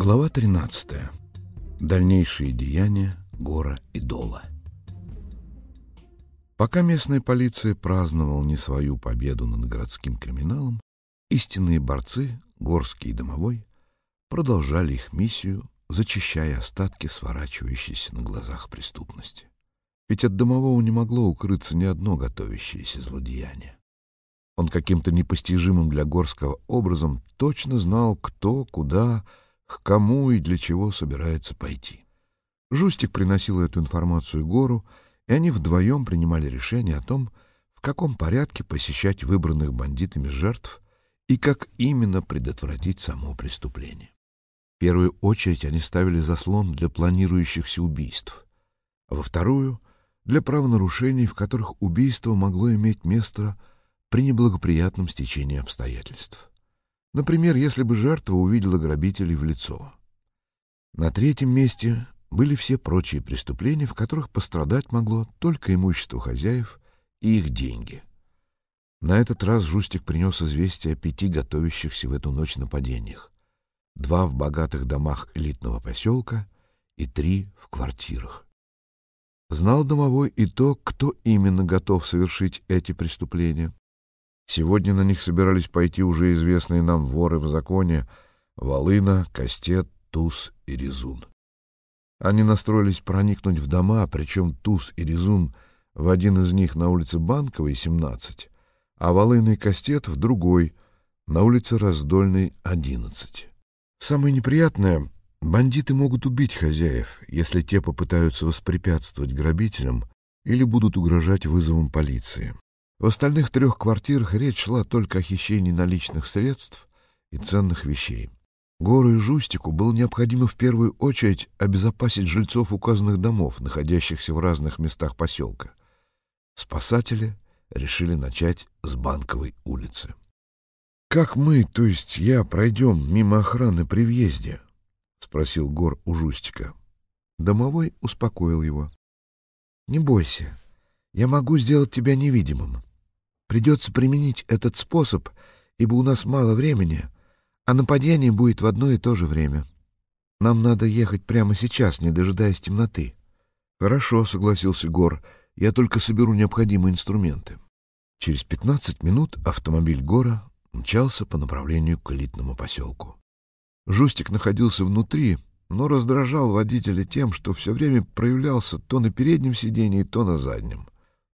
Глава 13. Дальнейшие деяния Гора и Дола. Пока местная полиция праздновала не свою победу над городским криминалом, истинные борцы, Горский и Домовой, продолжали их миссию, зачищая остатки сворачивающейся на глазах преступности. Ведь от Домового не могло укрыться ни одно готовящееся злодеяние. Он каким-то непостижимым для Горского образом точно знал, кто, куда, к кому и для чего собирается пойти. Жустик приносил эту информацию Гору, и они вдвоем принимали решение о том, в каком порядке посещать выбранных бандитами жертв и как именно предотвратить само преступление. В первую очередь они ставили заслон для планирующихся убийств, а во вторую — для правонарушений, в которых убийство могло иметь место при неблагоприятном стечении обстоятельств. Например, если бы жертва увидела грабителей в лицо. На третьем месте были все прочие преступления, в которых пострадать могло только имущество хозяев и их деньги. На этот раз Жустик принес известие о пяти готовящихся в эту ночь нападениях. Два в богатых домах элитного поселка и три в квартирах. Знал домовой и то, кто именно готов совершить эти преступления. Сегодня на них собирались пойти уже известные нам воры в законе Волына, Кастет, Туз и Резун. Они настроились проникнуть в дома, причем Туз и Резун в один из них на улице Банковой, 17, а Волына и Кастет в другой, на улице Раздольной, 11. Самое неприятное — бандиты могут убить хозяев, если те попытаются воспрепятствовать грабителям или будут угрожать вызовом полиции. В остальных трех квартирах речь шла только о хищении наличных средств и ценных вещей. Гору и Жустику было необходимо в первую очередь обезопасить жильцов указанных домов, находящихся в разных местах поселка. Спасатели решили начать с Банковой улицы. «Как мы, то есть я, пройдем мимо охраны при въезде?» — спросил Гор у Жустика. Домовой успокоил его. «Не бойся, я могу сделать тебя невидимым. Придется применить этот способ, ибо у нас мало времени, а нападение будет в одно и то же время. Нам надо ехать прямо сейчас, не дожидаясь темноты. Хорошо, согласился Гор. Я только соберу необходимые инструменты. Через пятнадцать минут автомобиль Гора мчался по направлению к элитному поселку. Жустик находился внутри, но раздражал водителя тем, что все время проявлялся то на переднем сиденье, то на заднем.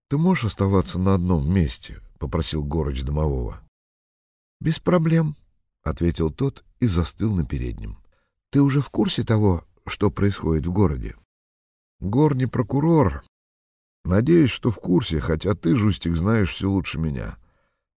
Ты можешь оставаться на одном месте, — попросил Горыч домового. — Без проблем, — ответил тот и застыл на переднем. — Ты уже в курсе того, что происходит в городе? — Гор не прокурор. Надеюсь, что в курсе, хотя ты, Жустик, знаешь все лучше меня.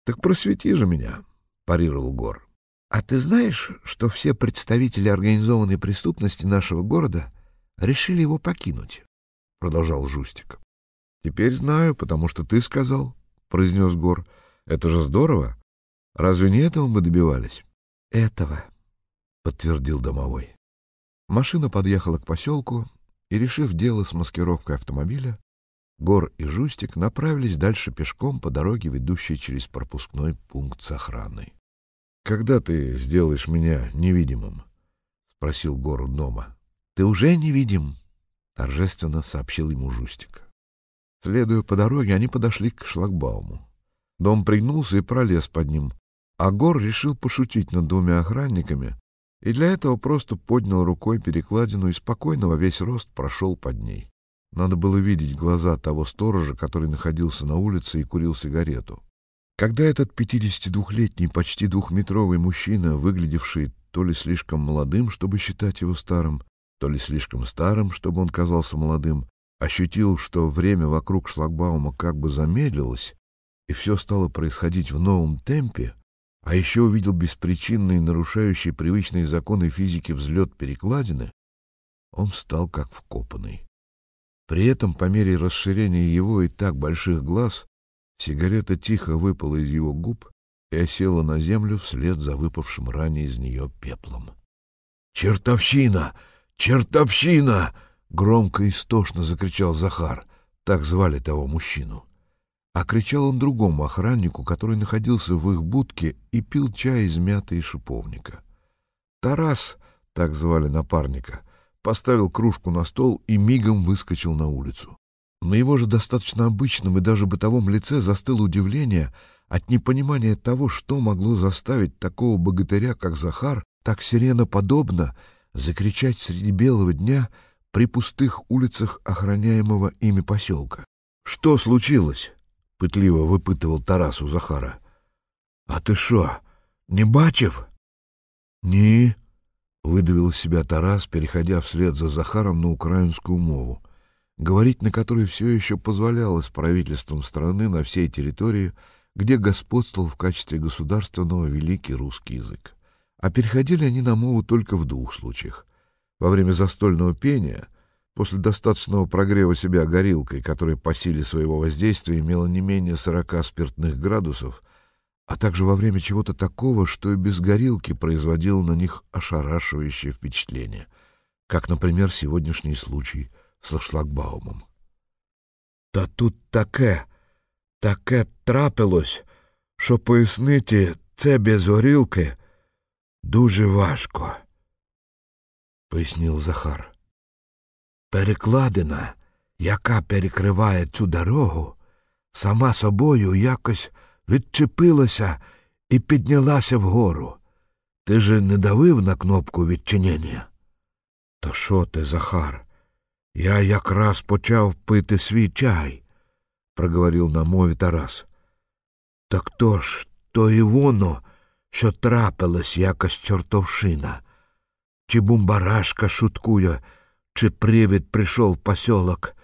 Так просвети же меня, — парировал Гор. — А ты знаешь, что все представители организованной преступности нашего города решили его покинуть? — продолжал Жустик. — Теперь знаю, потому что ты сказал, — произнес Гор. «Это же здорово! Разве не этого мы добивались?» «Этого», — подтвердил домовой. Машина подъехала к поселку, и, решив дело с маскировкой автомобиля, Гор и Жустик направились дальше пешком по дороге, ведущей через пропускной пункт с охраной. «Когда ты сделаешь меня невидимым?» — спросил Гор у дома. «Ты уже невидим», — торжественно сообщил ему Жустик. Следуя по дороге, они подошли к шлагбауму. Дом пригнулся и пролез под ним, а Гор решил пошутить над двумя охранниками и для этого просто поднял рукой перекладину и спокойно во весь рост прошел под ней. Надо было видеть глаза того сторожа, который находился на улице и курил сигарету. Когда этот 52-летний, почти двухметровый мужчина, выглядевший то ли слишком молодым, чтобы считать его старым, то ли слишком старым, чтобы он казался молодым, ощутил, что время вокруг шлагбаума как бы замедлилось, и все стало происходить в новом темпе, а еще увидел беспричинный, нарушающий привычные законы физики взлет перекладины, он встал как вкопанный. При этом, по мере расширения его и так больших глаз, сигарета тихо выпала из его губ и осела на землю вслед за выпавшим ранее из нее пеплом. «Чертовщина! Чертовщина!» Громко и истошно закричал Захар, так звали того мужчину. А кричал он другому охраннику, который находился в их будке и пил чай из мяты и шиповника. Тарас, так звали напарника, поставил кружку на стол и мигом выскочил на улицу. На его же достаточно обычном и даже бытовом лице застыло удивление от непонимания того, что могло заставить такого богатыря, как Захар, так сиреноподобно закричать среди белого дня при пустых улицах охраняемого ими поселка. «Что случилось?» — пытливо выпытывал Тарас у Захара. «А ты шо, не бачив?» «Ні», — выдавил из себя Тарас, переходя вслед за Захаром на украинскую мову, говорить на которой все еще позволялось правительством страны на всей территории, где господствовал в качестве государственного великий русский язык. А переходили они на мову только в двух случаях. Во время застольного пения, после достаточного прогрева себя горилкой, которая по силе своего воздействия имела не менее сорока спиртных градусов, а также во время чего-то такого, что и без горилки производило на них ошарашивающее впечатление, как, например, сегодняшний случай со шлагбаумом. «Та тут таке, таке трапилось, що пояснити це без горілки дуже важко, пояснив Захар. Перекладина, яка перекриває цю дорогу, сама собою якось відчепилася і піднялася вгору. Ти же не давив на кнопку відчинення? Та що ти, Захар? Я якраз почав пити свій чай, проговорив на мові Тарас. Так то ж, то і воно, що трапилось якась чортовшина. Чи бумбарашка шуткує, чи привид пришел в поселок,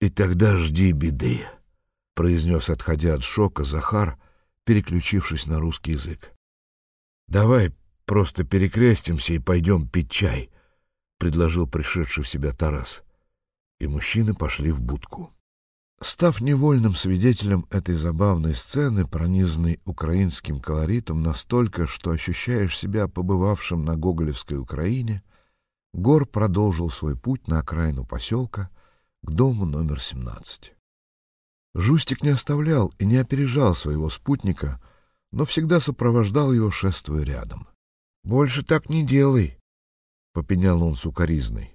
и тогда жди беды, — произнес, отходя от шока, Захар, переключившись на русский язык. — Давай просто перекрестимся и пойдем пить чай, — предложил пришедший в себя Тарас. И мужчины пошли в будку. Став невольным свидетелем этой забавной сцены, пронизанной украинским колоритом настолько, что ощущаешь себя побывавшим на Гоголевской Украине, Гор продолжил свой путь на окраину поселка к дому номер 17. Жустик не оставлял и не опережал своего спутника, но всегда сопровождал его, шествуя рядом. «Больше так не делай», — попенял он сукоризной.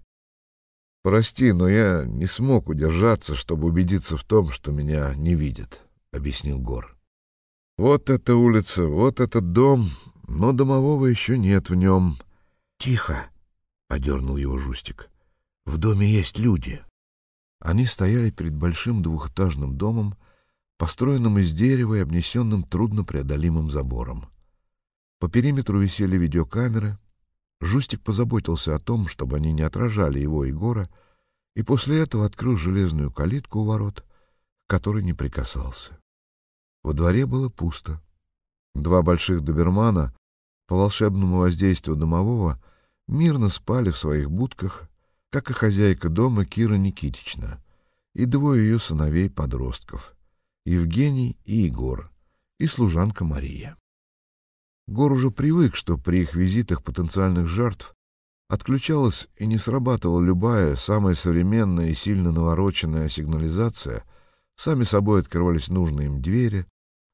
«Прости, но я не смог удержаться, чтобы убедиться в том, что меня не видят», — объяснил Гор. «Вот эта улица, вот этот дом, но домового еще нет в нем». «Тихо!» — одернул его Жустик. «В доме есть люди». Они стояли перед большим двухэтажным домом, построенным из дерева и обнесенным труднопреодолимым забором. По периметру висели видеокамеры — Жустик позаботился о том, чтобы они не отражали его и Гора, и после этого открыл железную калитку у ворот, к которой не прикасался. Во дворе было пусто. Два больших добермана, по волшебному воздействию домового, мирно спали в своих будках, как и хозяйка дома Кира Никитична, и двое ее сыновей-подростков — Евгений и Егор, и служанка Мария. Гор уже привык, что при их визитах потенциальных жертв отключалась и не срабатывала любая, самая современная и сильно навороченная сигнализация, сами собой открывались нужные им двери,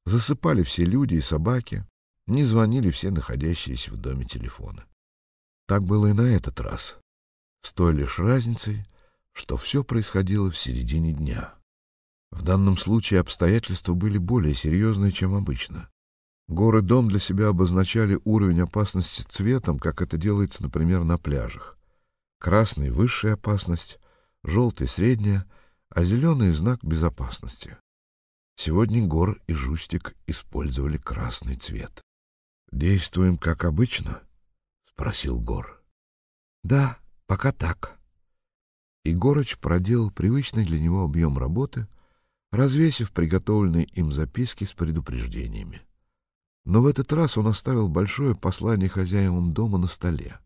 засыпали все люди и собаки, не звонили все находящиеся в доме телефоны. Так было и на этот раз, с той лишь разницей, что все происходило в середине дня. В данном случае обстоятельства были более серьезные, чем обычно. Горы дом для себя обозначали уровень опасности цветом, как это делается, например, на пляжах. Красный — высшая опасность, желтый — средняя, а зеленый — знак безопасности. Сегодня Гор и Жустик использовали красный цвет. «Действуем как обычно?» — спросил Гор. «Да, пока так». И Горыч проделал привычный для него объем работы, развесив приготовленные им записки с предупреждениями. Но в этот раз он оставил большое послание хозяевам дома на столе.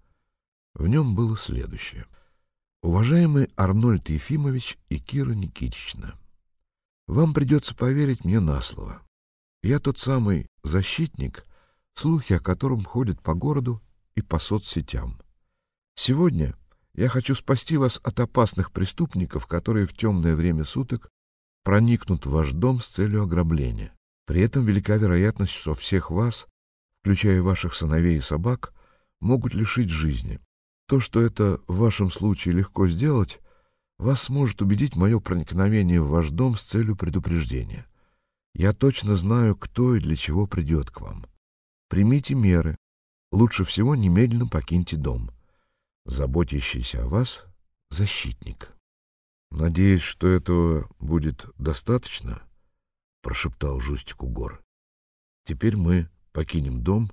В нем было следующее. «Уважаемый Арнольд Ефимович и Кира Никитична, вам придется поверить мне на слово. Я тот самый защитник, слухи о котором ходят по городу и по соцсетям. Сегодня я хочу спасти вас от опасных преступников, которые в темное время суток проникнут в ваш дом с целью ограбления. При этом велика вероятность, что всех вас, включая ваших сыновей и собак, могут лишить жизни. То, что это в вашем случае легко сделать, вас сможет убедить мое проникновение в ваш дом с целью предупреждения. Я точно знаю, кто и для чего придет к вам. Примите меры. Лучше всего немедленно покиньте дом. Заботящийся о вас защитник. Надеюсь, что этого будет достаточно, прошептал Жустик Угор. Теперь мы покинем дом,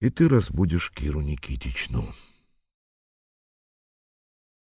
и ты разбудишь Киру Никитичну.